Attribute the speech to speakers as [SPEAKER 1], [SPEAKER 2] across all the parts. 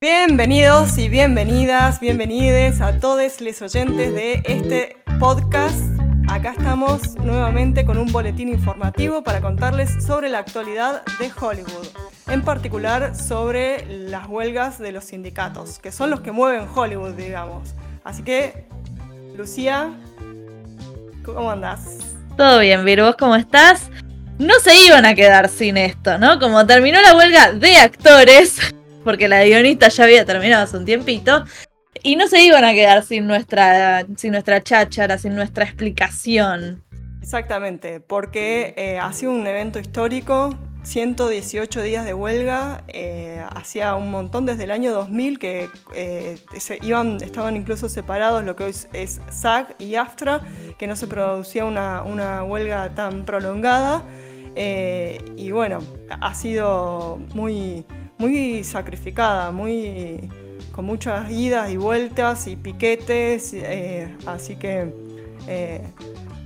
[SPEAKER 1] Bienvenidos y bienvenidas, bienvenides a todos los oyentes de este podcast. Acá estamos nuevamente con un boletín informativo para contarles sobre la actualidad de Hollywood, en particular sobre las huelgas de los sindicatos, que son los que mueven Hollywood, digamos. Así que, Lucía, ¿cómo andás?
[SPEAKER 2] Todo bien, Vir, ¿vos cómo estás? No se iban a quedar sin esto, ¿no? Como terminó la huelga de actores, porque la guionista ya había terminado hace un tiempito. Y no se iban a quedar sin nuestra, sin nuestra cháchara, sin nuestra explicación.
[SPEAKER 1] Exactamente, porque eh, ha sido un evento histórico, 118 días de huelga, eh, hacía un montón desde el año 2000 que eh, se iban, estaban incluso separados lo que hoy es, SAG y AFTRA, que no se producía una, una huelga tan prolongada. y bueno, ha sido muy, muy sacrificada, muy, con muchas idas y vueltas y piquetes, eh, así que eh,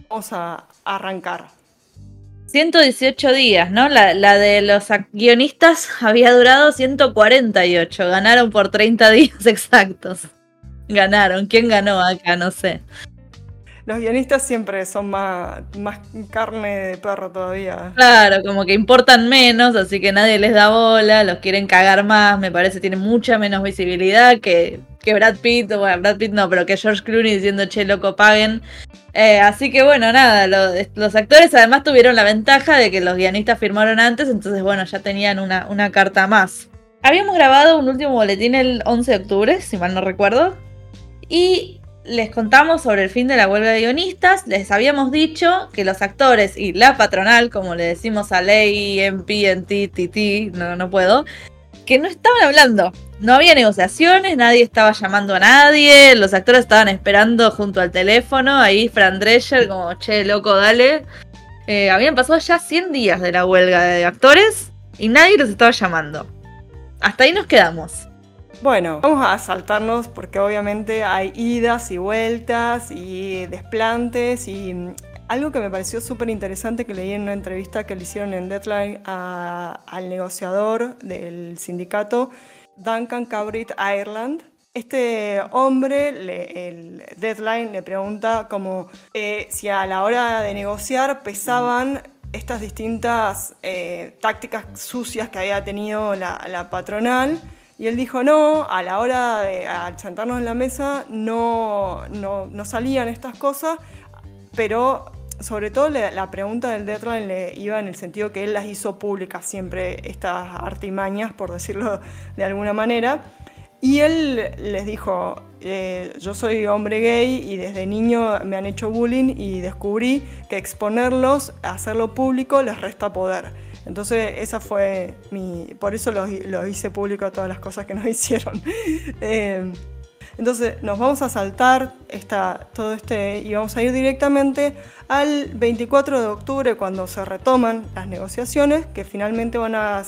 [SPEAKER 1] vamos a arrancar.
[SPEAKER 2] 118 días, ¿no? La, la, de los guionistas había durado 148, ganaron por 30 días exactos. Ganaron, ¿quién ganó acá? No sé
[SPEAKER 1] los guionistas siempre son más, más carne de perro todavía.
[SPEAKER 2] Claro, como que importan menos, así que nadie les da bola, los quieren cagar más, me parece, tienen mucha menos visibilidad que, que Brad Pitt, bueno, Brad Pitt no, pero que George Clooney diciendo, che, loco, paguen. Eh, así que bueno, nada, los, actores además tuvieron la ventaja de que los guionistas firmaron antes, entonces bueno, ya tenían una, una carta más. Habíamos grabado un último boletín el 11 de octubre, si mal no recuerdo, y les contamos sobre el fin de la huelga de guionistas, les habíamos dicho que los actores y la patronal, como le decimos a Ley, MP, NT, TT, no, no puedo, que no estaban hablando. No había negociaciones, nadie estaba llamando a nadie, los actores estaban esperando junto al teléfono, ahí Fran Drescher como, che, loco, dale. Eh, habían pasado ya 100 días de la huelga de actores y nadie los estaba llamando. Hasta ahí nos quedamos.
[SPEAKER 1] Bueno, vamos a saltarnos porque obviamente hay idas y vueltas y desplantes y mm, algo que me pareció súper interesante que leí en una entrevista que le hicieron en Deadline al negociador del sindicato, Duncan Cabrit Ireland. Este hombre, el Deadline, le pregunta como eh, si a la hora de negociar pesaban estas distintas eh, tácticas sucias que había tenido la patronal y él dijo, no, a la hora de sentarnos en la mesa no, no, salían estas cosas, pero sobre todo la pregunta del deadline le iba en el sentido que él las hizo públicas siempre, estas artimañas, por decirlo de alguna manera. Y él les dijo, eh, yo soy hombre gay y desde niño me han hecho bullying y descubrí que exponerlos, hacerlo público, les resta poder. Entonces esa fue mi... Por eso lo, hice público todas las cosas que nos hicieron. Eh, entonces nos vamos a saltar esta, todo este y vamos a ir directamente al 24 de octubre cuando se retoman las negociaciones que finalmente van a,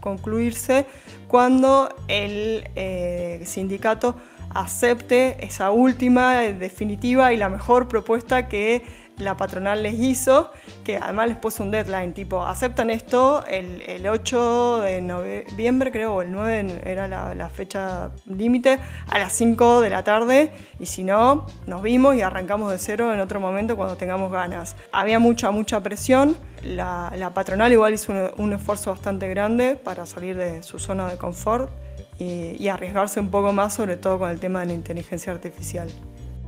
[SPEAKER 1] concluirse cuando el eh, sindicato acepte esa última, definitiva y la mejor propuesta que la patronal les hizo, que además les puso un deadline, tipo, aceptan esto el, 8 de noviembre, creo, o el 9 era la, fecha límite, a las 5 de la tarde, y si no, nos vimos y arrancamos de cero en otro momento cuando tengamos ganas. Había mucha, mucha presión, la, patronal igual hizo un, esfuerzo bastante grande para salir de su zona de confort y, y arriesgarse un poco más, sobre todo con el tema de la inteligencia artificial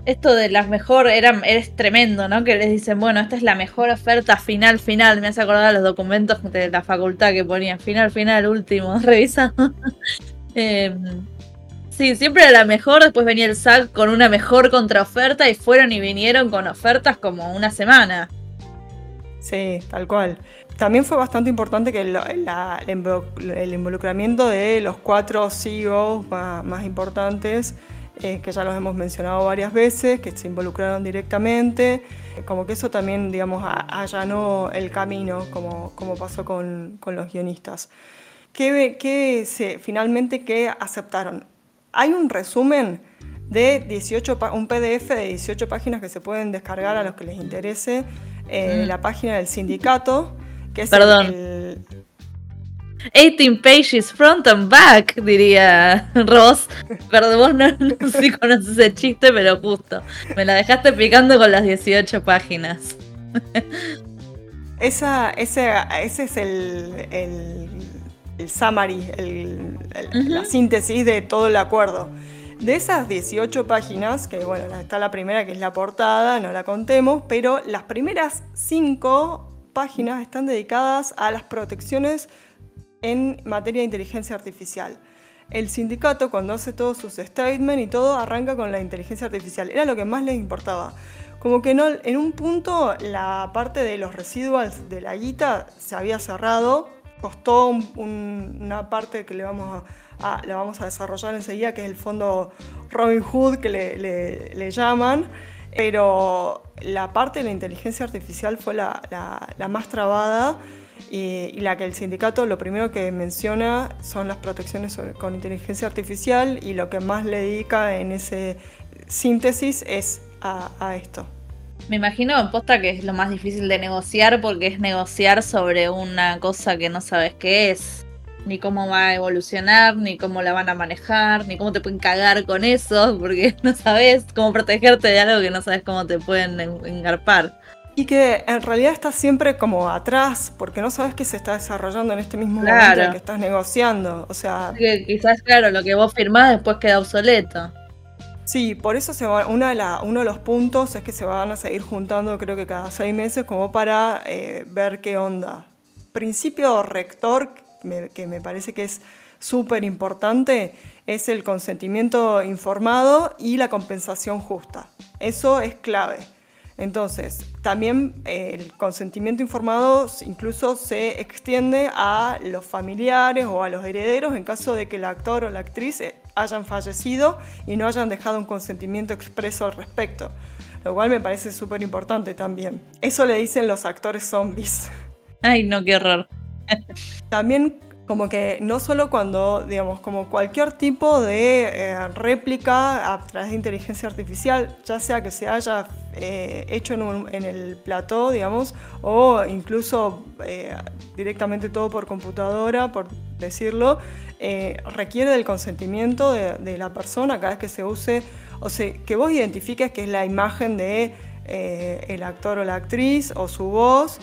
[SPEAKER 2] esto de las mejor era, es tremendo, ¿no? Que les dicen, bueno, esta es la mejor oferta final, final. Me hace acordar los documentos de la facultad que ponían final, final, último, revisando. Em, sí, siempre era la mejor, después venía el SAC con una mejor contraoferta y fueron y vinieron con ofertas como una semana.
[SPEAKER 1] Sí, tal cual. También fue bastante importante que el, involucramiento de los cuatro CEOs más importantes eh, que ya los hemos mencionado varias veces, que se involucraron directamente, como que eso también, digamos, allanó el camino, como, como pasó con, con los guionistas. ¿Qué, qué se, finalmente qué aceptaron? Hay un resumen de 18, un PDF de 18 páginas que se pueden descargar a los que les interese, eh, mm. la página del sindicato, que es
[SPEAKER 2] Perdón. 18 pages front and back, diría Ross. Perdón, vos no, no sé si conoces ese chiste, pero justo. Me la dejaste picando con las 18 páginas.
[SPEAKER 1] Esa, ese, ese es el, el, el summary, el, la síntesis de todo el acuerdo. De esas 18 páginas, que bueno, está la primera que es la portada, no la contemos, pero las primeras 5 páginas están dedicadas a las protecciones en materia de inteligencia artificial. El sindicato, cuando hace todos sus statements y todo, arranca con la inteligencia artificial. Era lo que más les importaba. Como que no, en un punto la parte de los residuals de la guita se había cerrado, costó una parte que le vamos a, la vamos a desarrollar enseguida, que es el fondo Robin Hood que le, llaman, pero la parte de la inteligencia artificial fue la, más trabada y, la que el sindicato lo primero que menciona son las protecciones con inteligencia artificial y lo que más le dedica en ese síntesis es a, esto.
[SPEAKER 2] Me imagino en posta que es lo más difícil de negociar porque es negociar sobre una cosa que no sabes qué es, ni cómo va a evolucionar, ni cómo la van a manejar, ni cómo te pueden cagar con eso, porque no sabes cómo protegerte de algo que no sabes cómo te pueden engarpar.
[SPEAKER 1] Y que en realidad estás siempre como atrás, porque no sabes qué se está desarrollando en este mismo momento en que estás negociando. O sea.
[SPEAKER 2] quizás, claro, lo que vos firmás después queda obsoleto.
[SPEAKER 1] Sí, por eso se va, una de uno de los puntos es que se van a seguir juntando creo que cada seis meses como para eh, ver qué onda. Principio rector, que me parece que es súper importante, es el consentimiento informado y la compensación justa. Eso es clave. Entonces, también eh, el consentimiento informado incluso se extiende a los familiares o a los herederos en caso de que el actor o la actriz eh, hayan fallecido y no hayan dejado un consentimiento expreso al respecto. Lo cual me parece súper importante también. Eso le dicen los actores zombies.
[SPEAKER 2] Ay, no, qué horror.
[SPEAKER 1] También como que no solo cuando, digamos, como cualquier tipo de eh, réplica a través de inteligencia artificial, ya sea que se haya eh, hecho en, el plató, digamos, o incluso eh, directamente todo por computadora, por decirlo, requiere del consentimiento de, la persona cada vez que se use, o sea, que vos identifiques que es la imagen de el actor o la actriz o su voz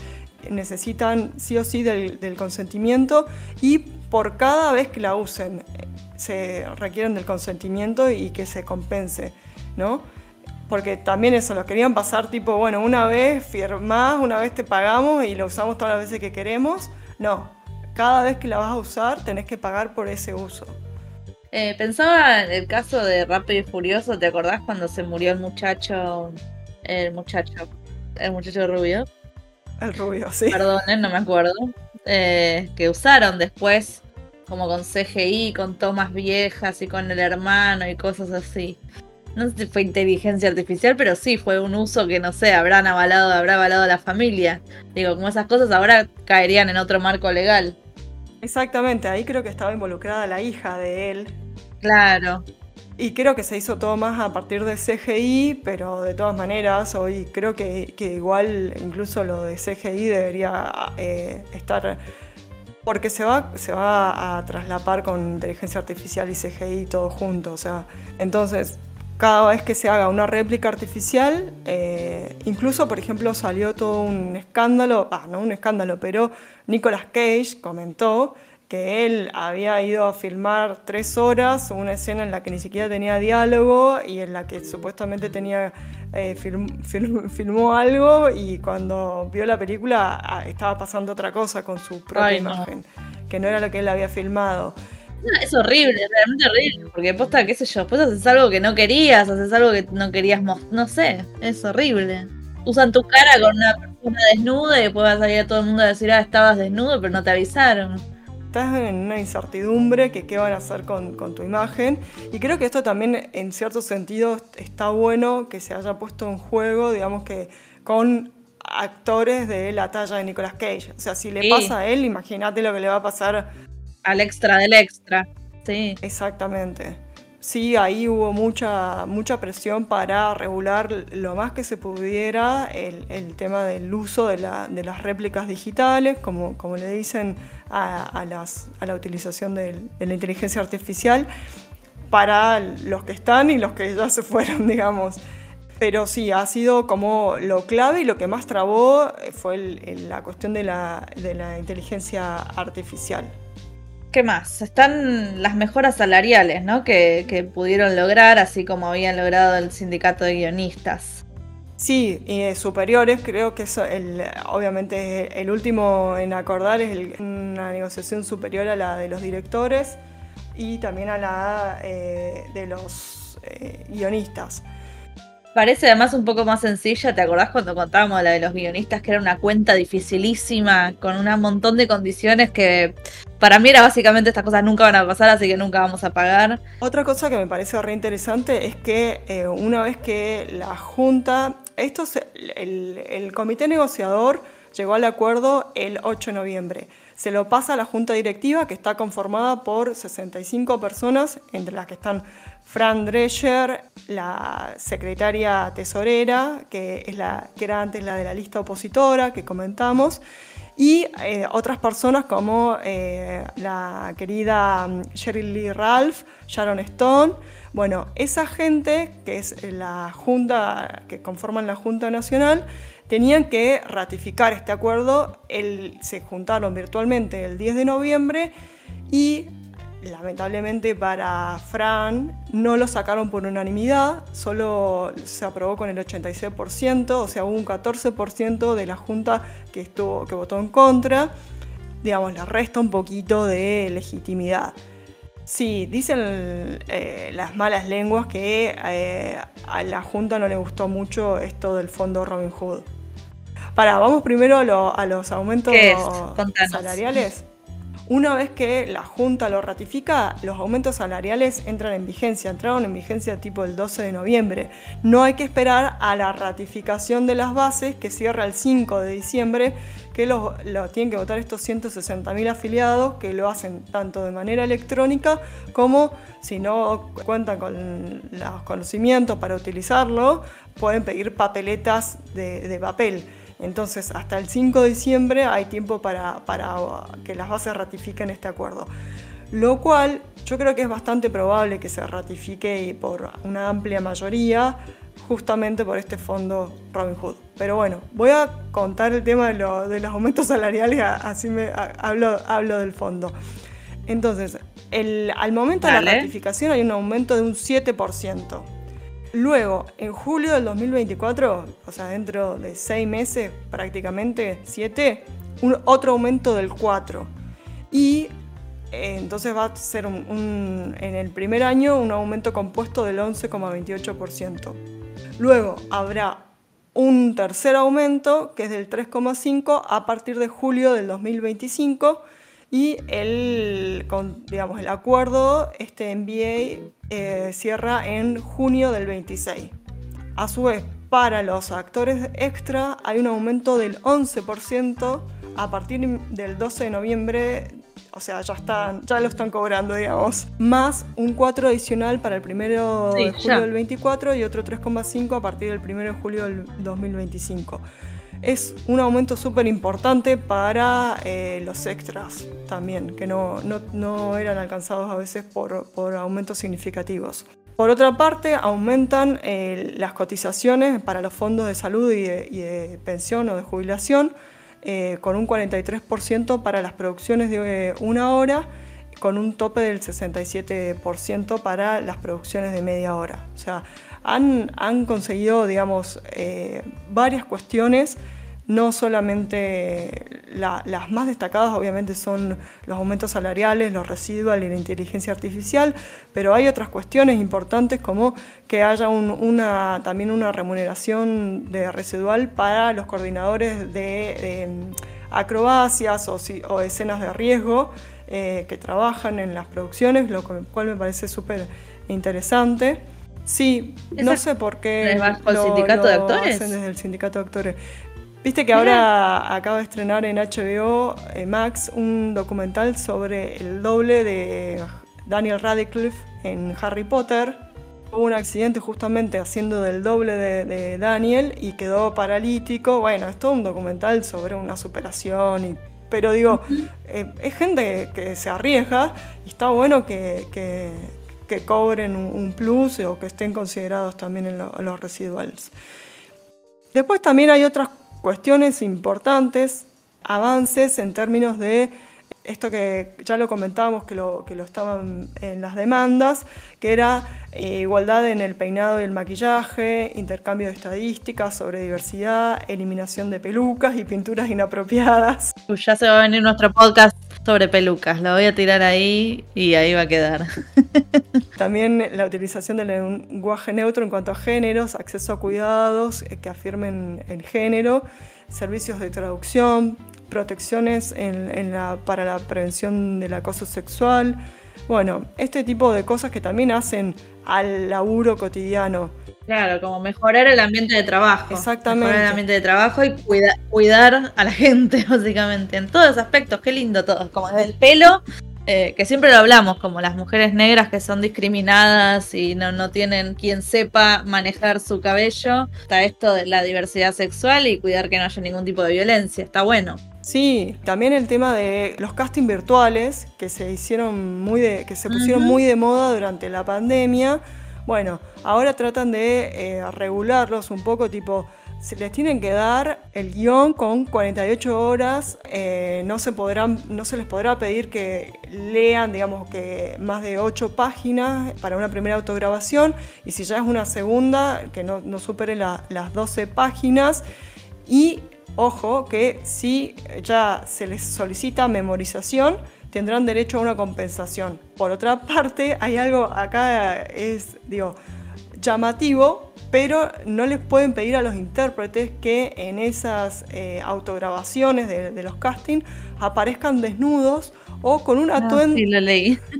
[SPEAKER 1] necesitan sí o sí del, consentimiento y por cada vez que la usen eh, se requieren del consentimiento y que se compense, ¿no? Porque también eso, lo querían pasar tipo, bueno, una vez firmás, una vez te pagamos y lo usamos todas las veces que queremos. No, cada vez que la vas a usar tenés que pagar por ese uso.
[SPEAKER 2] Eh, pensaba en el caso de Rápido y Furioso, ¿te acordás cuando se murió el muchacho, el muchacho, el muchacho rubio?
[SPEAKER 1] El rubio, sí.
[SPEAKER 2] Perdón, no me acuerdo. Eh, que usaron después, como con CGI, con tomas viejas y con el hermano y cosas así. No sé si fue inteligencia artificial, pero sí fue un uso que no sé, habrán avalado, habrá avalado a la familia. Digo, como esas cosas ahora caerían en otro marco legal.
[SPEAKER 1] Exactamente, ahí creo que estaba involucrada la hija de él.
[SPEAKER 2] Claro.
[SPEAKER 1] Y creo que se hizo todo más a partir de CGI, pero de todas maneras, hoy creo que, igual incluso lo de CGI debería eh, estar, porque se va, se va a traslapar con inteligencia artificial y CGI todo junto. O sea, entonces, cada vez que se haga una réplica artificial, eh, incluso, por ejemplo, salió todo un escándalo, ah, no un escándalo, pero Nicolas Cage comentó que él había ido a filmar tres horas una escena en la que ni siquiera tenía diálogo y en la que supuestamente tenía eh, filmó algo y cuando vio la película ah, estaba pasando otra cosa con su propia imagen, que no era lo que él había filmado.
[SPEAKER 2] Es horrible, realmente horrible, porque posta, qué sé yo, pues haces algo que no querías, haces algo que no querías mostrar, no sé, es horrible. Usan tu cara con una persona desnuda y después va a salir a todo el mundo a decir, ah, estabas desnudo, pero no te avisaron
[SPEAKER 1] estás en una incertidumbre que qué van a hacer con, tu imagen. Y creo que esto también, en cierto sentido, está bueno que se haya puesto en juego, digamos que con actores de la talla de Nicolas Cage. O sea, si le pasa a él, imagínate lo que le va a pasar
[SPEAKER 2] al extra del extra. Sí.
[SPEAKER 1] Exactamente. Sí, ahí hubo mucha, mucha presión para regular lo más que se pudiera el, tema del uso de, las réplicas digitales, como, como le dicen a, la utilización de, la inteligencia artificial, para los que están y los que ya se fueron, digamos. Pero sí, ha sido como lo clave y lo que más trabó fue la cuestión de la inteligencia artificial.
[SPEAKER 2] ¿Qué más? Están las mejoras salariales, ¿no? Que, pudieron lograr, así como habían logrado el sindicato de guionistas.
[SPEAKER 1] Sí, y superiores, creo que es el, obviamente el último en acordar es una negociación superior a la de los directores y también a la eh, de los eh, guionistas.
[SPEAKER 2] Parece además un poco más sencilla, ¿te acordás cuando contábamos la de los guionistas, que era una cuenta dificilísima, con un montón de condiciones que para mí era básicamente estas cosas nunca van a pasar, así que nunca vamos a pagar.
[SPEAKER 1] Otra cosa que me parece re interesante es que eh, una vez que la Junta, esto el, comité negociador llegó al acuerdo el 8 de noviembre. Se lo pasa a la Junta Directiva, que está conformada por 65 personas, entre las que están Fran Drescher, la secretaria tesorera, que, es la, que era antes la de la lista opositora que comentamos, y eh, otras personas como eh, la querida mm, Sheryl Lee Ralph, Sharon Stone. Bueno, esa gente, que es la junta, que conforman la Junta Nacional, tenían que ratificar este acuerdo. se juntaron virtualmente el 10 de noviembre y lamentablemente para Fran no lo sacaron por unanimidad, solo se aprobó con el 86%, o sea, hubo un 14% de la Junta que, estuvo, que votó en contra. Digamos, le resta un poquito de legitimidad. Sí, dicen eh, las malas lenguas que eh, a la Junta no le gustó mucho esto del fondo Robin Hood. Para, vamos primero a, los aumentos salariales. Una vez que la Junta lo ratifica, los aumentos salariales entran en vigencia, entraron en vigencia tipo el 12 de noviembre. No hay que esperar a la ratificación de las bases que cierra el 5 de diciembre, que lo, tienen que votar estos 160.000 afiliados, que lo hacen tanto de manera electrónica como si no cuentan con los conocimientos para utilizarlo, pueden pedir papeletas de papel. Entonces, hasta el 5 de diciembre hay tiempo para, que las bases ratifiquen este acuerdo. Lo cual yo creo que es bastante probable que se ratifique por una amplia mayoría, justamente por este fondo Robin Hood. Pero bueno, voy a contar el tema de, los aumentos salariales, así me hablo, hablo del fondo. Entonces, al momento de la ratificación hay un aumento de un 7%. Luego, en julio del 2024, o sea, dentro de seis meses, prácticamente siete, un, otro aumento del 4. Y eh, entonces va a ser en el primer año un aumento compuesto del 11,28%. Luego habrá un tercer aumento que es del 3,5 a partir de julio del 2025 y el, digamos, el acuerdo, este MBA, eh, cierra en junio del 26. A su vez, para los actores extra hay un aumento del 11% a partir del 12 de noviembre, o sea, ya, están, ya lo están cobrando, digamos, más un 4 adicional para el 1 de julio del 24 y otro 3,5 a partir del 1 de julio del 2025 es un aumento súper importante para eh, los extras también, que no, eran alcanzados a veces por, aumentos significativos. Por otra parte, aumentan eh, las cotizaciones para los fondos de salud y de, pensión o de jubilación eh, con un 43% para las producciones de una hora, con un tope del 67% para las producciones de media hora. Han, conseguido, digamos, varias cuestiones no solamente las más destacadas obviamente son los aumentos salariales, los residuos y la inteligencia artificial, pero hay otras cuestiones importantes como que haya una, también una remuneración de residual para los coordinadores de, acrobacias o, escenas de riesgo eh, que trabajan en las producciones, lo cual me parece súper interesante. Sí, no sé por qué.
[SPEAKER 2] ¿Bajo sindicato de actores?
[SPEAKER 1] desde el sindicato de actores. Viste que ahora acaba de estrenar en HBO eh, Max un documental sobre el doble de Daniel Radcliffe en Harry Potter tuvo un accidente justamente haciendo del doble de, Daniel y quedó paralítico. Bueno, es todo un documental sobre una superación. pero digo, eh, es gente que, se arriesga y está bueno que, cobren un, plus o que estén considerados también en los residuales. Después también hay otras cuestiones importantes, avances en términos de esto que ya lo comentábamos, que lo, que lo estaban en las demandas, que era eh, igualdad en el peinado y el maquillaje, intercambio de estadísticas sobre diversidad, eliminación de pelucas y pinturas inapropiadas.
[SPEAKER 2] ya se va a venir nuestro podcast sobre pelucas, lo voy a tirar ahí y ahí va a quedar.
[SPEAKER 1] También la utilización del lenguaje neutro en cuanto a géneros, acceso a cuidados eh, que afirmen el género, servicios de traducción, protecciones para la prevención del acoso sexual. Bueno, este tipo de cosas que también hacen al laburo cotidiano.
[SPEAKER 2] Claro, como mejorar el ambiente de trabajo.
[SPEAKER 1] Exactamente.
[SPEAKER 2] Mejorar el ambiente de trabajo y cuidar a la gente, básicamente, en todos los aspectos. Qué lindo todo. Como desde el pelo eh, que siempre lo hablamos, como las mujeres negras que son discriminadas y no, no tienen quien sepa manejar su cabello, está esto de la diversidad sexual y cuidar que no haya ningún tipo de violencia, está bueno.
[SPEAKER 1] Sí, también el tema de los castings virtuales que se hicieron muy de, que se pusieron muy de moda durante la pandemia. Bueno, ahora tratan de eh, regularlos un poco, tipo, se les tienen que dar el guion con 48 horas, eh, no, se podrán, no se les podrá pedir que lean, digamos que más de 8 páginas para una primera autograbación. Y si ya es una segunda, que no, no supere las 12 páginas. Y ojo que si ya se les solicita memorización, tendrán derecho a una compensación. Por otra parte, hay algo acá, es, digo, llamativo pero no les pueden pedir a los intérpretes que en esas eh, autograbaciones de, los castings aparezcan desnudos o con un ah, atuendo.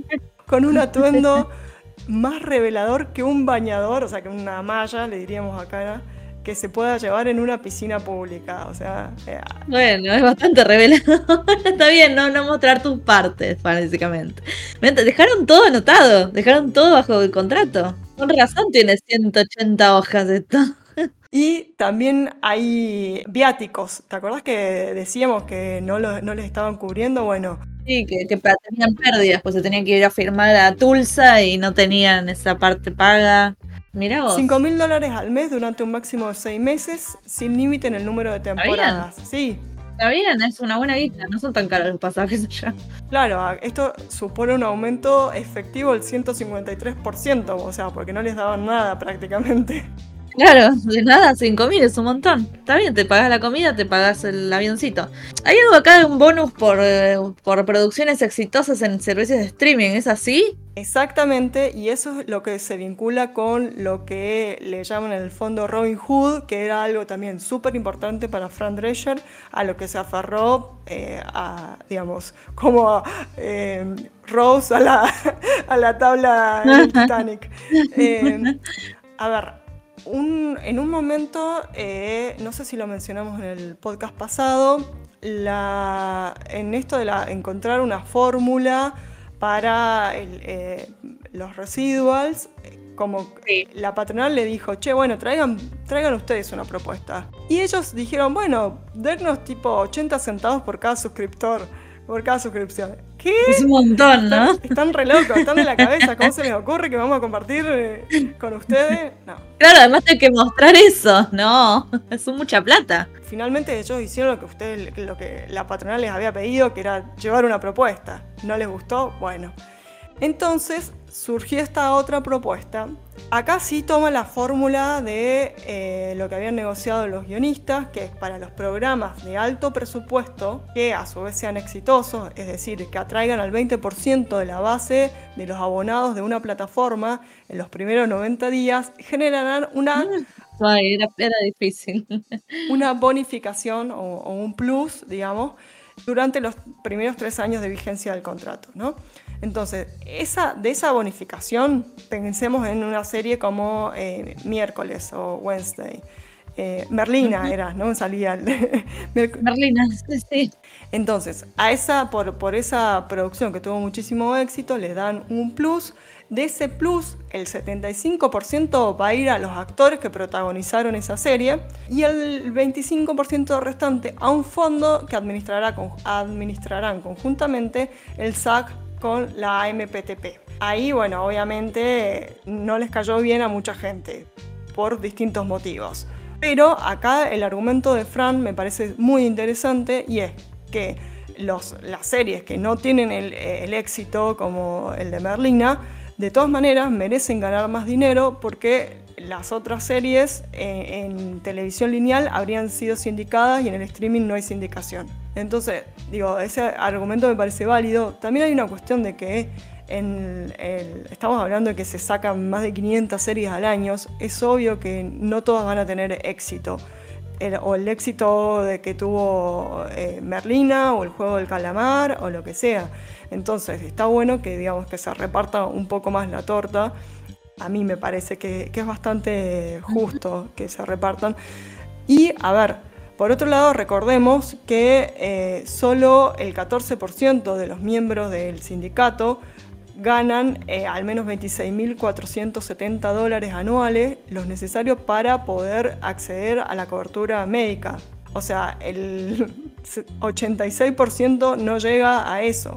[SPEAKER 1] con un atuendo más revelador que un bañador, o sea, que una malla, le diríamos acá, que se pueda llevar en una piscina pública. O sea.
[SPEAKER 2] Eh, bueno, es bastante revelador. Está bien, no, no mostrar tus partes, básicamente. Dejaron todo anotado, dejaron todo bajo el contrato. Con razón tiene 180 hojas esto.
[SPEAKER 1] Y también hay viáticos. ¿Te acuerdas que decíamos que no, no les estaban cubriendo? Bueno.
[SPEAKER 2] Sí, que, tenían pérdidas, pues se tenían que ir a firmar a Tulsa y no tenían esa parte paga. Vos.
[SPEAKER 1] 5 mil dólares al mes durante un máximo de 6 meses, sin límite en el número de temporadas. Sí.
[SPEAKER 2] Está bien, es una buena guita, no son tan caros los pasajes allá.
[SPEAKER 1] Claro, esto supone un aumento efectivo del 153%, o sea, porque no les daban nada prácticamente.
[SPEAKER 2] Claro, de nada, 5 mil es un montón. Está bien, te pagas la comida, te pagas el avioncito. Hay algo acá de un bonus por, eh, por producciones exitosas en servicios de streaming, ¿es así?
[SPEAKER 1] Exactamente, y eso es lo que se vincula con lo que le llaman en el fondo Robin Hood, que era algo también súper importante para Fran Drescher, a lo que se aferró eh, a, digamos, como eh, Rose a la, a la tabla en Titanic. a ver, en un momento, eh, no sé si lo mencionamos en el podcast pasado, en esto de la, encontrar una fórmula para eh, los residuals, como la patronal le dijo, che, bueno, traigan, traigan ustedes una propuesta. Y ellos dijeron, bueno, dennos tipo 80 centavos por cada suscriptor por cada suscripción. ¿Qué?
[SPEAKER 2] Es un montón, ¿no?
[SPEAKER 1] Están, re locos, están de la cabeza. ¿Cómo se les ocurre que vamos a compartir eh, con ustedes? No.
[SPEAKER 2] Claro, además hay que mostrar eso. No, es mucha plata.
[SPEAKER 1] Finalmente ellos hicieron lo que ustedes, lo que la patronal les había pedido, que era llevar una propuesta. ¿No les gustó? Bueno. Entonces surgió esta otra propuesta. Acá sí toma la fórmula de eh, lo que habían negociado los guionistas, que es para los programas de alto presupuesto, que a su vez sean exitosos, es decir, que atraigan al 20% de la base de los abonados de una plataforma en los primeros 90 días, generarán una...
[SPEAKER 2] era, difícil.
[SPEAKER 1] Una bonificación o, o un plus, digamos, durante los primeros tres años de vigencia del contrato, ¿no? Entonces, esa, de esa bonificación, pensemos en una serie como eh, Miércoles o Wednesday. Eh, Merlina era, ¿no? Salía
[SPEAKER 2] Merlina, sí.
[SPEAKER 1] Entonces, a esa, por, por esa producción que tuvo muchísimo éxito, le dan un plus De ese plus, el 75% va a ir a los actores que protagonizaron esa serie y el 25% restante a un fondo que administrará administrarán conjuntamente el SAC con la AMPTP. Ahí, bueno, obviamente no les cayó bien a mucha gente por distintos motivos. Pero acá el argumento de Fran me parece muy interesante y es que los, las series que no tienen el, éxito como el de Merlina, de todas maneras merecen ganar más dinero porque las otras series eh, en, televisión lineal habrían sido sindicadas y en el streaming no hay sindicación. Entonces, digo, ese argumento me parece válido. También hay una cuestión de que estamos hablando de que se sacan más de 500 series al año. Es obvio que no todas van a tener éxito o el éxito de que tuvo eh, Merlina o el juego del calamar o lo que sea. Entonces está bueno que digamos que se reparta un poco más la torta. A mí me parece que, es bastante justo que se repartan. Y a ver, por otro lado recordemos que eh, solo el 14% de los miembros del sindicato ganan eh, al menos 26.470 dólares anuales, los necesarios para poder acceder a la cobertura médica. O sea, el 86% no llega a eso.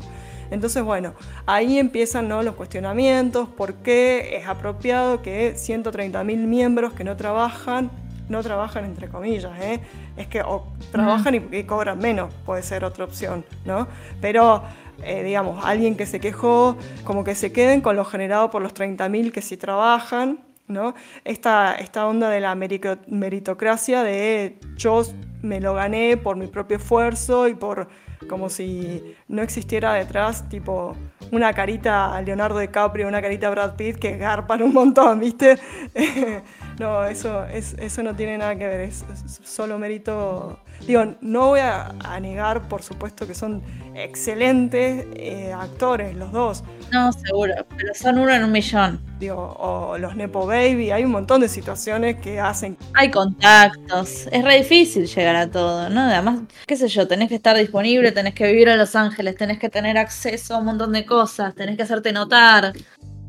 [SPEAKER 1] Entonces, bueno, ahí empiezan los cuestionamientos, por qué es apropiado que 130.000 miembros que no trabajan, no trabajan entre comillas, ¿eh? es que trabajan y, y, cobran menos, puede ser otra opción, ¿no? Pero eh, digamos, alguien que se quejó, como que se queden con lo generado por los 30.000 que sí trabajan, ¿no? Esta, esta onda de la meritocracia de yo me lo gané por mi propio esfuerzo y por como si no existiera detrás tipo una carita Leonardo DiCaprio, una carita Brad Pitt que garpan un montón, ¿viste? no, eso, eso no tiene nada que ver, es solo mérito Digo, no voy a, negar, por supuesto, que son excelentes eh, actores los dos.
[SPEAKER 2] No, seguro, pero son uno en un millón.
[SPEAKER 1] Digo, o los Nepo Baby, hay un montón de situaciones que hacen.
[SPEAKER 2] Hay contactos, es re difícil llegar a todo, ¿no? Además, qué sé yo, tenés que estar disponible, tenés que vivir en Los Ángeles, tenés que tener acceso a un montón de cosas, tenés que hacerte notar.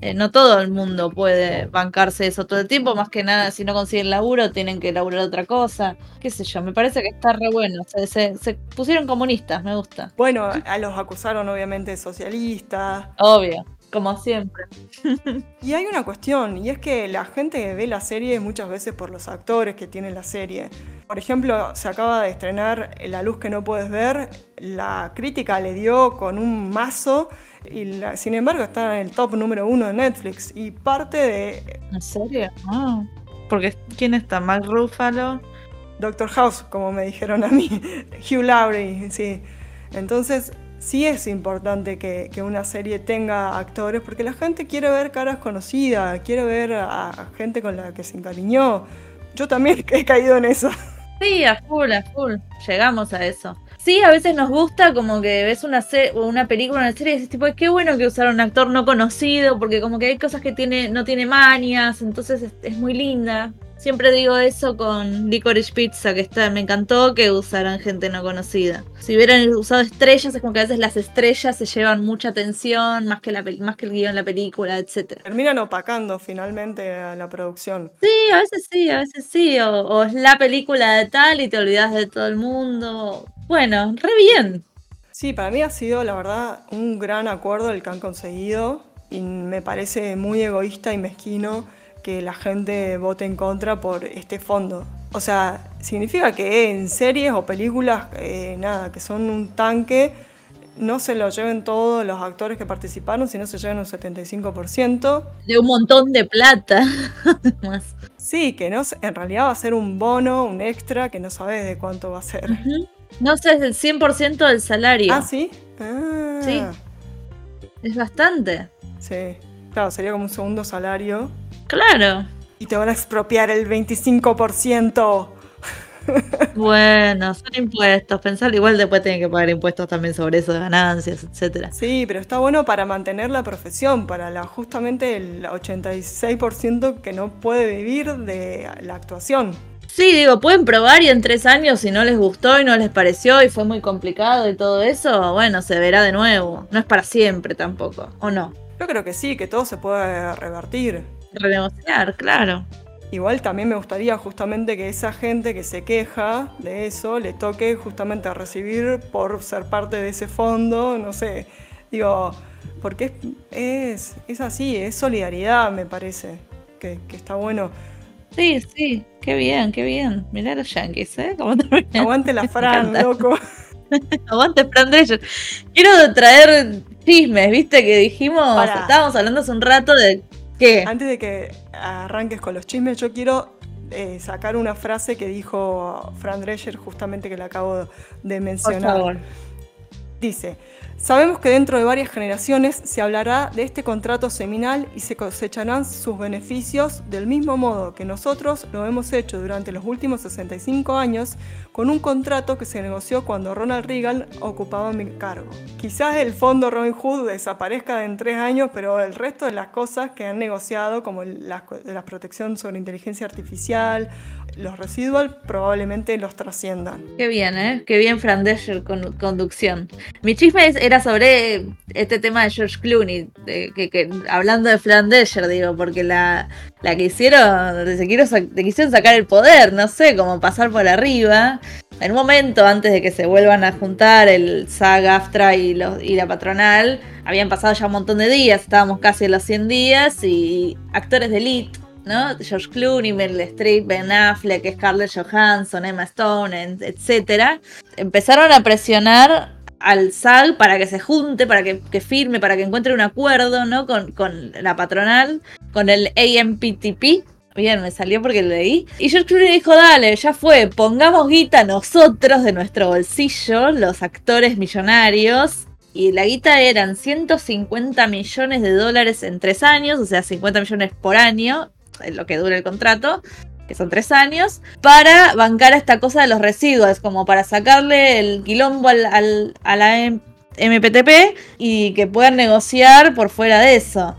[SPEAKER 2] Eh, no todo el mundo puede bancarse eso todo el tiempo, más que nada si no consiguen laburo tienen que laburar otra cosa, qué sé yo, me parece que está re bueno, se, se, pusieron comunistas, me gusta.
[SPEAKER 1] Bueno, a los acusaron obviamente de socialistas.
[SPEAKER 2] Obvio. Como siempre.
[SPEAKER 1] y hay una cuestión, y es que la gente ve la serie muchas veces por los actores que tienen la serie. Por ejemplo, se acaba de estrenar La luz que no puedes ver, la crítica le dio con un mazo y sin embargo está en el top número uno de Netflix y parte de...
[SPEAKER 2] ¿En serio? Ah, porque ¿quién está? ¿Mark Ruffalo?
[SPEAKER 1] Doctor House, como me dijeron a mí, Hugh Laurie, sí. Entonces sí es importante que, una serie tenga actores porque la gente quiere ver caras conocidas, quiere ver a gente con la que se encariñó. Yo también he caído en eso.
[SPEAKER 2] Sí, a full, a full. Llegamos a eso. Sí, a veces nos gusta como que ves una, una película, una serie y dices, tipo, qué bueno que usaron un actor no conocido, porque como que hay cosas que tiene, no tiene manias, entonces es, muy linda. Siempre digo eso con Licorice Pizza, que está, me encantó que usaran gente no conocida. Si hubieran usado estrellas, es como que a veces las estrellas se llevan mucha atención, más que, la, más que el guion, la película, etc.
[SPEAKER 1] Terminan opacando finalmente a la producción.
[SPEAKER 2] Sí, a veces sí, a veces sí. O, o es la película de tal y te olvidas de todo el mundo. Bueno, re bien.
[SPEAKER 1] Sí, para mí ha sido, la verdad, un gran acuerdo el que han conseguido y me parece muy egoísta y mezquino que la gente vote en contra por este fondo. O sea, significa que en series o películas, eh, nada, que son un tanque, no se lo lleven todos los actores que participaron, sino se lleven un 75%.
[SPEAKER 2] De un montón de plata.
[SPEAKER 1] sí, que no, en realidad va a ser un bono, un extra, que no sabes de cuánto va a ser.
[SPEAKER 2] No sé, es el 100% del salario.
[SPEAKER 1] Ah, sí. Ah.
[SPEAKER 2] Sí. Es bastante.
[SPEAKER 1] Sí. Claro, sería como un segundo salario.
[SPEAKER 2] Claro.
[SPEAKER 1] Y te van a expropiar el 25%.
[SPEAKER 2] Bueno, son impuestos. Pensar igual después tienen que pagar impuestos también sobre eso, ganancias, etcétera.
[SPEAKER 1] Sí, pero está bueno para mantener la profesión, para la, justamente el 86% que no puede vivir de la actuación.
[SPEAKER 2] Sí, digo, pueden probar y en tres años si no les gustó y no les pareció y fue muy complicado y todo eso, bueno, se verá de nuevo. No es para siempre tampoco, ¿o no?
[SPEAKER 1] Yo creo que sí, que todo se puede revertir.
[SPEAKER 2] Renegociar, claro.
[SPEAKER 1] Igual también me gustaría justamente que esa gente que se queja de eso le toque justamente recibir por ser parte de ese fondo, no sé, digo, porque es, es, así, es solidaridad, me parece, que, está bueno.
[SPEAKER 2] Sí, sí, qué bien, qué bien. Mirá los yankees, ¿eh?
[SPEAKER 1] Aguante la Fran, loco.
[SPEAKER 2] Aguante Fran Drescher. Quiero traer chismes, viste que dijimos, estábamos hablando hace un rato de
[SPEAKER 1] antes de que arranques con los chismes, yo quiero eh, sacar una frase que dijo Fran Drescher, justamente que la acabo de mencionar. Por favor. Dice, Sabemos que dentro de varias generaciones se hablará de este contrato seminal y se cosecharán sus beneficios del mismo modo que nosotros lo hemos hecho durante los últimos 65 años con un contrato que se negoció cuando Ronald Reagan ocupaba mi cargo. Quizás el fondo Robin Hood desaparezca en tres años, pero el resto de las cosas que han negociado, como la, la protección sobre inteligencia artificial los residual probablemente los trasciendan.
[SPEAKER 2] Qué bien, ¿eh? Qué bien Fran con conducción. Mi chisme era sobre este tema de George Clooney, que, hablando de Fran digo, porque la, que hicieron, te, quisieron sacar el poder, no sé, como pasar por arriba. En un momento, antes de que se vuelvan a juntar el SAG, AFTRA y la patronal, habían pasado ya un montón de días, estábamos casi en los 100 días y actores de elite ¿no? George Clooney, Meryl Streep, Ben Affleck, Scarlett Johansson, Emma Stone, etc. Empezaron a presionar al SAG para que se junte, para que, firme, para que encuentre un acuerdo, ¿no? Con, con, la patronal, con el AMPTP. Bien, me salió porque lo leí. Y George Clooney dijo, dale, ya fue, pongamos guita nosotros de nuestro bolsillo, los actores millonarios, y la guita eran 150 millones de dólares en tres años, o sea, 50 millones por año, lo que dura el contrato, que son tres años, para bancar esta cosa de los residuos, como para sacarle el quilombo al, a la MPTP y que puedan negociar por fuera de eso.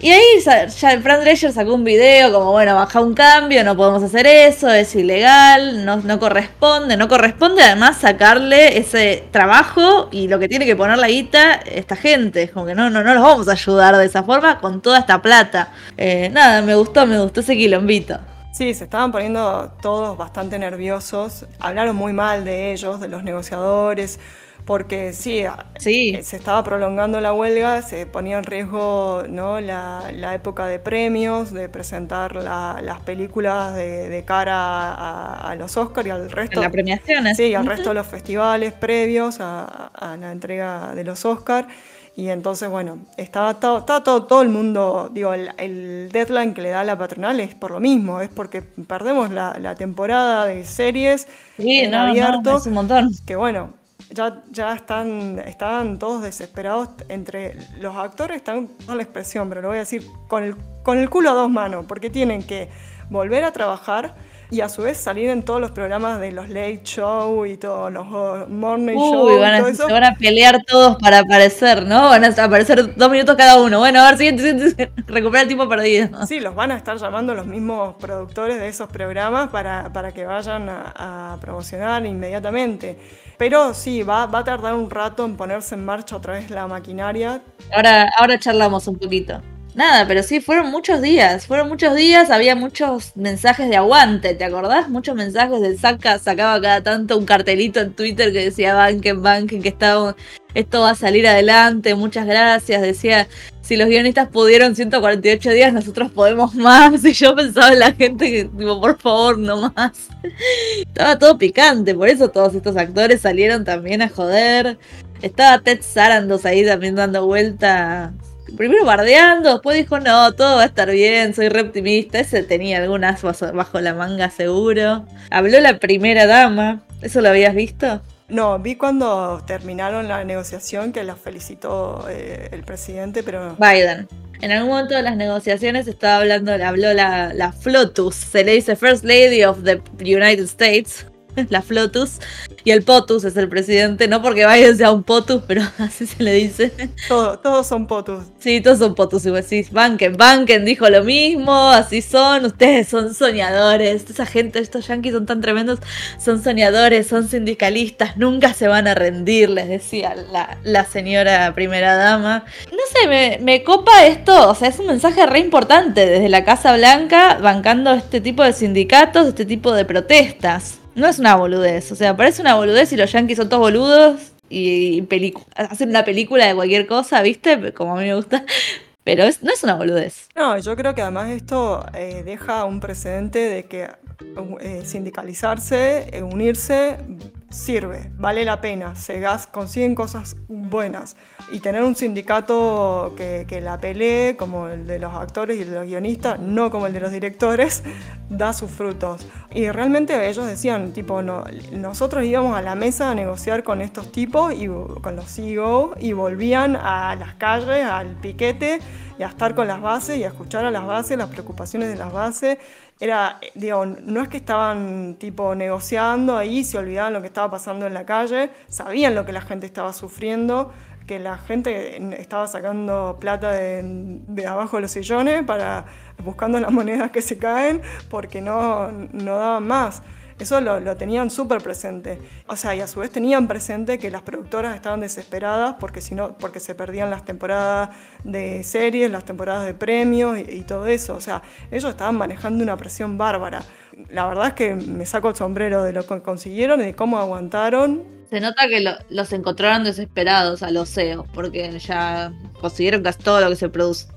[SPEAKER 2] Y ahí ya Fran Drescher sacó un video como, bueno, baja un cambio, no podemos hacer eso, es ilegal, no, no corresponde, no corresponde además sacarle ese trabajo y lo que tiene que poner la guita esta gente, como que no, no, no los vamos a ayudar de esa forma con toda esta plata. Eh, nada, me gustó, me gustó ese quilombito.
[SPEAKER 1] Sí, se estaban poniendo todos bastante nerviosos, hablaron muy mal de ellos, de los negociadores, porque sí, eh, se estaba prolongando la huelga, se ponía en riesgo ¿no? la, época de premios, de presentar las películas de, cara a, los Oscars y al resto.
[SPEAKER 2] las premiaciones.
[SPEAKER 1] Sí, al resto de los festivales previos a, la entrega de los Oscars. Y entonces, bueno, estaba todo, todo, todo el mundo, digo, el, deadline que le da la patronal es por lo mismo, es porque perdemos la, temporada de series
[SPEAKER 2] sí, en abierto. un montón.
[SPEAKER 1] Que bueno, ya, ya están, estaban todos desesperados entre los actores, están con la expresión, pero lo voy a decir con el, con el culo a dos manos, porque tienen que volver a trabajar y a su vez salir en todos los programas de los late show y todos los morning show.
[SPEAKER 2] Van a, Se van a pelear todos para aparecer, ¿no? Van a aparecer dos minutos cada uno. Bueno, a ver, siguiente, siguiente, recupera el tiempo perdido.
[SPEAKER 1] Sí, los van a estar llamando los mismos productores de esos programas para, para que vayan a, a promocionar inmediatamente. Pero sí, va, va a tardar un rato en ponerse en marcha otra vez la maquinaria.
[SPEAKER 2] Ahora, ahora charlamos un poquito. Nada, pero sí, fueron muchos días, fueron muchos días, había muchos mensajes de aguante, ¿te acordás? Muchos mensajes del saca, sacaba cada tanto un cartelito en Twitter que decía banquen, banquen, que estaba, esto va a salir adelante, muchas gracias, decía, si los guionistas pudieron 148 días, nosotros podemos más, y yo pensaba en la gente que, tipo, por favor, no más. Estaba todo picante, por eso todos estos actores salieron también a joder. Estaba Ted Sarandos ahí también dando vuelta primero bardeando, después dijo, no, todo va a estar bien, soy re optimista. Ese tenía algunas bajo la manga seguro. Habló la primera dama, ¿eso lo habías visto?
[SPEAKER 1] No, vi cuando terminaron la negociación que la felicitó eh, el presidente, pero...
[SPEAKER 2] Biden. En algún momento de las negociaciones estaba hablando, habló la, la Flotus, se le dice First Lady of the United States, la Flotus, y el POTUS es el presidente, no porque Biden sea un POTUS, pero así se le dice.
[SPEAKER 1] todos son POTUS.
[SPEAKER 2] Sí, todos son POTUS, y vos decís, Banken, Banken dijo lo mismo, así son, ustedes son soñadores, esa gente, estos yanquis son tan tremendos, son soñadores, son sindicalistas, nunca se van a rendir, les decía la, señora primera dama. No sé, me, me copa esto, o sea, es un mensaje re importante desde la Casa Blanca, bancando este tipo de sindicatos, este tipo de protestas. No es una boludez, o sea, parece una boludez y los yanquis son todos boludos y, hacen una película de cualquier cosa, ¿viste? Como a mí me gusta. Pero no es una boludez.
[SPEAKER 1] No, yo creo que además esto eh, deja un precedente de que eh, sindicalizarse, eh, unirse, sirve, vale la pena, se consiguen cosas buenas. Y tener un sindicato que, la pelee, como el de los actores y de los guionistas, no como el de los directores, da sus frutos. Y realmente ellos decían, tipo, no, nosotros íbamos a la mesa a negociar con estos tipos, y con los CEO, y volvían a las calles, al piquete, y a estar con las bases, y a escuchar a las bases, las preocupaciones de las bases, era, digo, no es que estaban tipo negociando ahí, se olvidaban lo que estaba pasando en la calle, sabían lo que la gente estaba sufriendo, que la gente estaba sacando plata de, abajo de los sillones para buscando las monedas que se caen porque no, no daban más. Eso lo, tenían súper presente. O sea, y a su vez tenían presente que las productoras estaban desesperadas porque, si no, porque se perdían las temporadas de series, las temporadas de premios y, todo eso. O sea, ellos estaban manejando una presión bárbara. La verdad es que me saco el sombrero de lo que consiguieron y de cómo aguantaron.
[SPEAKER 2] Se nota que los encontraron desesperados a los CEOs, porque ya consiguieron casi todo lo que se,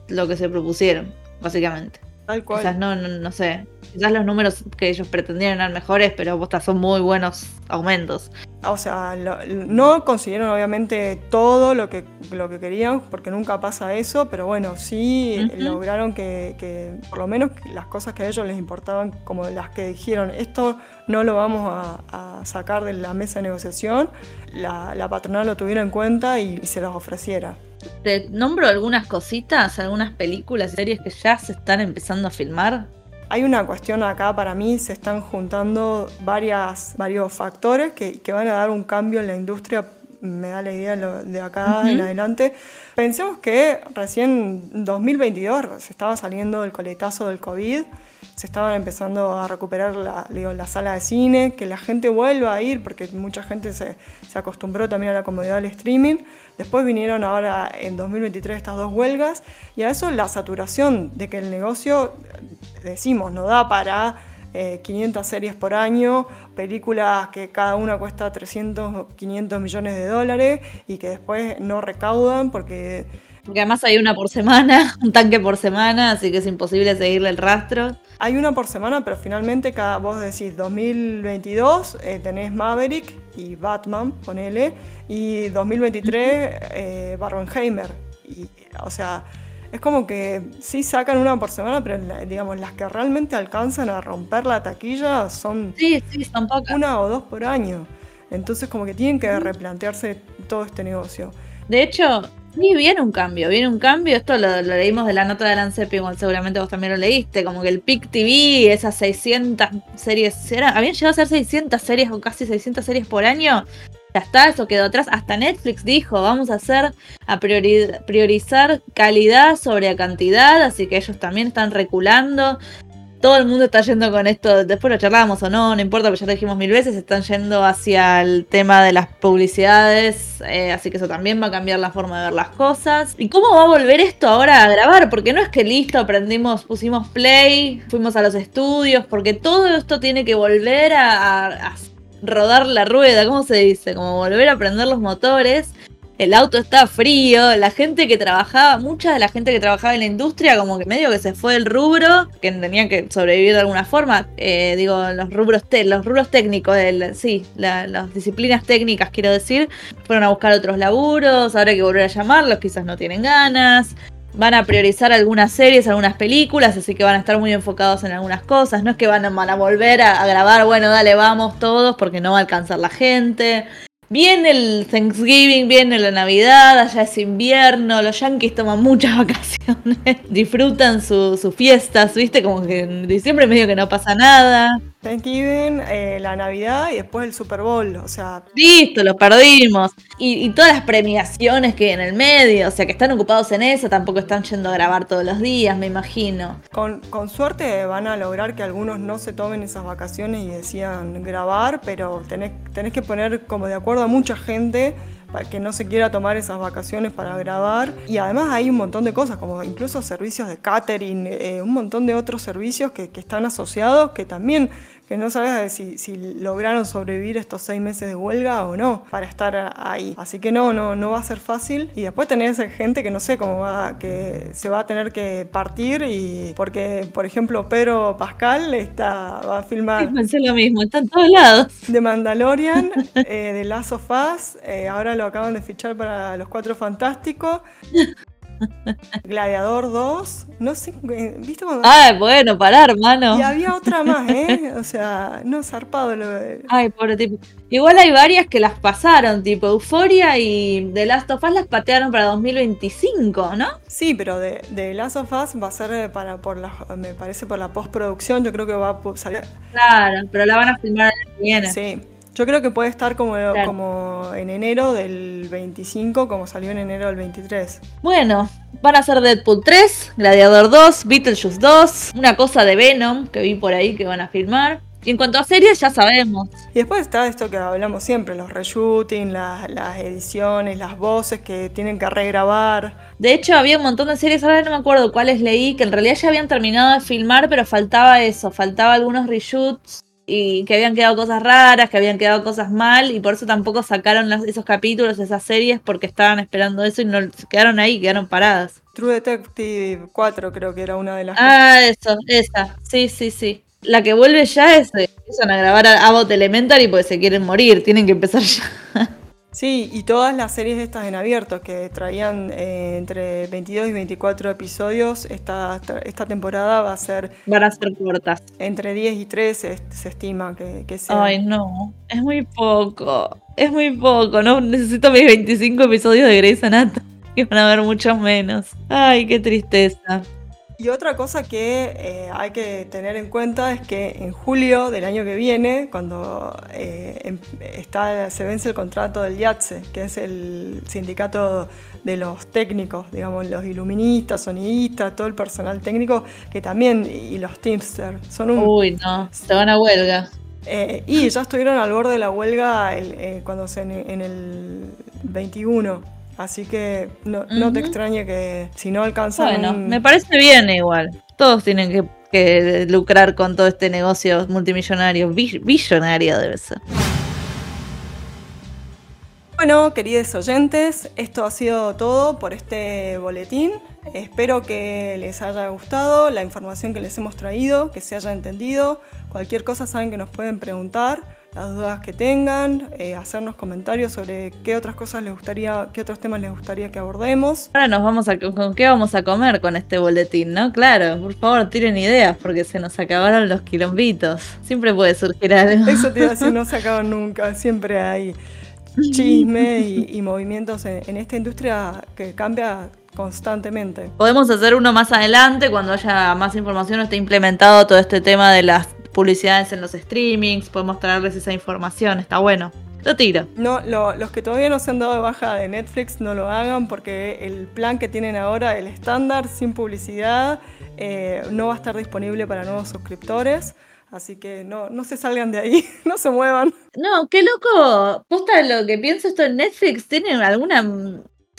[SPEAKER 2] lo que se propusieron, básicamente.
[SPEAKER 1] Tal cual.
[SPEAKER 2] Quizás no, no, no sé. Quizás los números que ellos pretendían eran mejores, pero postas son muy buenos aumentos.
[SPEAKER 1] O sea, no consiguieron obviamente todo lo que, lo que querían, porque nunca pasa eso, pero bueno, sí lograron que, por lo menos las cosas que a ellos les importaban, como las que dijeron, esto no lo vamos a, sacar de la mesa de negociación, la, la patronal lo tuviera en cuenta y, se los ofreciera.
[SPEAKER 2] Te nombro algunas cositas, algunas películas, series que ya se están empezando a filmar.
[SPEAKER 1] Hay una cuestión acá para mí, se están juntando varias, varios factores que, van a dar un cambio en la industria, me da la idea de acá en adelante. Pensemos que recién en 2022 se estaba saliendo el coletazo del COVID, se estaban empezando a recuperar la, la sala de cine, que la gente vuelva a ir, porque mucha gente se, se acostumbró también a la comodidad del streaming. Después vinieron ahora en 2023 estas dos huelgas y a eso la saturación de que el negocio decimos, no da para 500 eh, series por año, películas que cada una cuesta 300 o 500 millones de dólares y que después no recaudan porque...
[SPEAKER 2] Porque además hay una por semana, un tanque por semana, así que es imposible seguirle el rastro.
[SPEAKER 1] Hay una por semana, pero finalmente cada vos decís 2022 eh, tenés Maverick y Batman, ponele, y 2023 eh, Barbenheimer. Y, o sea, es como que sí sacan una por semana, pero digamos, las que realmente alcanzan a romper la taquilla son,
[SPEAKER 2] sí, sí, son
[SPEAKER 1] una o dos por año. Entonces como que tienen que replantearse todo este negocio.
[SPEAKER 2] De hecho, sí, viene un cambio, viene un cambio. Esto lo, leímos de la nota de Lancepi, igual seguramente vos también lo leíste, como que el PIC TV, esas 600 series, habían llegado a ser 600 series o casi 600 series por año ya está, eso quedó atrás. Hasta Netflix dijo, vamos a hacer, a priorizar calidad sobre cantidad, así que ellos también están reculando. Todo el mundo está yendo con esto, después lo charlábamos o no, no importa, porque ya lo dijimos mil veces, están yendo hacia el tema de las publicidades, eh, así que eso también va a cambiar la forma de ver las cosas. ¿Y cómo va a volver esto ahora a grabar? Porque no es que listo, aprendimos, pusimos play, fuimos a los estudios, porque todo esto tiene que volver a rodar la rueda, ¿cómo se dice? Como volver a prender los motores. El auto está frío, la gente que trabajaba, mucha de la gente que trabajaba en la industria, como que medio que se fue del rubro, que tenían que sobrevivir de alguna forma. Eh, digo, los rubros, los rubros técnicos, sí, las disciplinas técnicas, quiero decir, fueron a buscar otros laburos, ahora hay que volver a llamarlos, quizás no tienen ganas van a priorizar algunas series, algunas películas, así que van a estar muy enfocados en algunas cosas. No es que van a, volver a, grabar, bueno, dale, vamos todos, porque no va a alcanzar la gente. Viene el Thanksgiving, viene la Navidad, allá es invierno, los yankees toman muchas vacaciones, disfrutan sus fiestas, viste, como que en diciembre medio que no pasa nada.
[SPEAKER 1] Thanksgiving, eh, la Navidad y después el Super Bowl, o sea...
[SPEAKER 2] Listo, lo perdimos. Y, todas las premiaciones que hay en el medio, o sea, que están ocupados en eso, tampoco están yendo a grabar todos los días, me imagino.
[SPEAKER 1] Con, con suerte van a lograr que algunos no se tomen esas vacaciones y decían grabar, pero tenés, tenés que poner como de acuerdo a mucha gente para que no se quiera tomar esas vacaciones para grabar. Y además hay un montón de cosas, como incluso servicios de catering, eh, un montón de otros servicios que, que están asociados que también que no sabes si, si, lograron sobrevivir estos seis meses de huelga o no para estar ahí. Así que no, no, no va a ser fácil. Y después tenés gente que no sé cómo va, que se va a tener que partir y porque, por ejemplo, Pedro Pascal está, va a filmar.
[SPEAKER 2] Sí, pensé lo mismo, está en todos lados.
[SPEAKER 1] De Mandalorian, eh, de Last of Us, eh, ahora lo acaban de fichar para Los Cuatro Fantásticos. Gladiador 2, no sé, eh, ¿viste cuando...
[SPEAKER 2] Ay, bueno, pará, hermano.
[SPEAKER 1] Y había otra más, ¿eh? O sea, no zarpado lo de...
[SPEAKER 2] Ay, pobre tipo. Igual hay varias que las pasaron, tipo Euforia y The Last of Us las patearon para 2025, ¿no?
[SPEAKER 1] Sí, pero de, The Last of Us va a ser eh, para por la, me parece por la postproducción, yo creo que va a salir.
[SPEAKER 2] Claro, pero la van a filmar el año que viene.
[SPEAKER 1] Sí. Yo creo que puede estar como, como en enero del 25, como salió en enero del 23.
[SPEAKER 2] Bueno, van a ser Deadpool 3, Gladiador 2, Beetlejuice 2, una cosa de Venom que vi por ahí que van a filmar. Y en cuanto a series, ya sabemos.
[SPEAKER 1] Y después está esto que hablamos siempre, los reshooting, las, las ediciones, las voces que tienen que regrabar.
[SPEAKER 2] De hecho, había un montón de series, ahora no me acuerdo cuáles leí, que en realidad ya habían terminado de filmar, pero faltaba eso, faltaba algunos reshoots y que habían quedado cosas raras, que habían quedado cosas mal y por eso tampoco sacaron esos capítulos, esas series, porque estaban esperando eso y no quedaron ahí, quedaron paradas.
[SPEAKER 1] True Detective 4 creo que era una de las...
[SPEAKER 2] Ah, eso, esa, sí, sí, sí. La que vuelve ya es, empiezan a grabar a Abbott Elementary porque se quieren morir, tienen que empezar ya.
[SPEAKER 1] Sí, y todas las series estas en abierto que traían eh, entre 22 y 24 episodios, esta, esta temporada va a ser...
[SPEAKER 2] Van a ser cortas.
[SPEAKER 1] Entre 10 y 13 se, estima que, que sea.
[SPEAKER 2] Ay, no, es muy poco, es muy poco, no necesito mis 25 episodios de Grey's Anatomy, y van a haber muchos menos. Ay, qué tristeza.
[SPEAKER 1] Y otra cosa que eh, hay que tener en cuenta es que en julio del año que viene, cuando eh, em, está, se vence el contrato del IATSE, que es el sindicato de los técnicos, digamos, los iluministas, sonidistas, todo el personal técnico, que también, y los Teamsters, son un...
[SPEAKER 2] Uy, no, se van a huelga.
[SPEAKER 1] Eh, y ya estuvieron al borde de la huelga cuando se, en el 21. Así que no, te extrañe que si no alcanzan.
[SPEAKER 2] Bueno, me parece bien igual. Todos tienen que, lucrar con todo este negocio multimillonario, billonario debe ser.
[SPEAKER 1] Bueno, queridos oyentes, esto ha sido todo por este boletín. Espero que les haya gustado la información que les hemos traído, que se haya entendido. Cualquier cosa saben que nos pueden preguntar las dudas que tengan, eh, hacernos comentarios sobre qué otras cosas les gustaría, qué otros temas les gustaría que abordemos.
[SPEAKER 2] Ahora nos vamos a con qué vamos a comer con este boletín, ¿no? Claro, por favor, tiren ideas porque se nos acabaron los quilombitos. Siempre puede surgir algo.
[SPEAKER 1] Eso te decir, no se acaban nunca, siempre hay chisme y, movimientos en esta industria que cambia constantemente.
[SPEAKER 2] Podemos hacer uno más adelante cuando haya más información, esté implementado todo este tema de las publicidades en los streamings, podemos traerles esa información, está bueno. Lo tiro.
[SPEAKER 1] No, los que todavía no se han dado de baja de Netflix no lo hagan porque el plan que tienen ahora, el estándar sin publicidad, eh, no va a estar disponible para nuevos suscriptores. Así que no, no se salgan de ahí, no se muevan.
[SPEAKER 2] No, qué loco. Posta lo que pienso esto en Netflix, ¿tienen alguna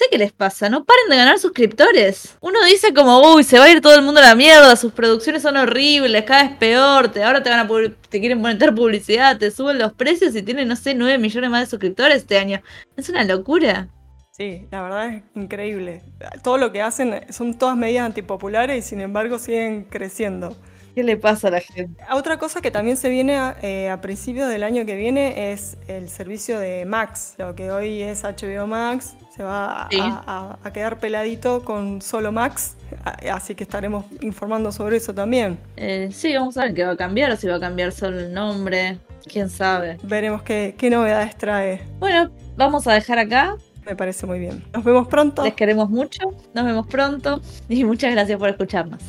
[SPEAKER 2] sé qué les pasa, no paren de ganar suscriptores. Uno dice como, uy, se va a ir todo el mundo a la mierda, sus producciones son horribles, cada vez peor, te, ahora te van a te quieren poner publicidad, te suben los precios y tienen, no sé, 9 millones más de suscriptores este año. Es una locura.
[SPEAKER 1] Sí, la verdad es increíble. Todo lo que hacen son todas medidas antipopulares y sin embargo siguen creciendo.
[SPEAKER 2] ¿Qué le pasa a la gente?
[SPEAKER 1] Otra cosa que también se viene a, eh, a, principios del año que viene es el servicio de Max, lo que hoy es HBO Max, se va a, quedar peladito con solo Max, así que estaremos informando sobre eso también.
[SPEAKER 2] Eh, sí, vamos a ver qué va a cambiar o si va a cambiar solo el nombre, quién sabe.
[SPEAKER 1] Veremos qué, qué novedades trae.
[SPEAKER 2] Bueno, vamos a dejar acá.
[SPEAKER 1] Me parece muy bien. Nos vemos pronto.
[SPEAKER 2] Les queremos mucho, nos vemos pronto y muchas gracias por escucharnos.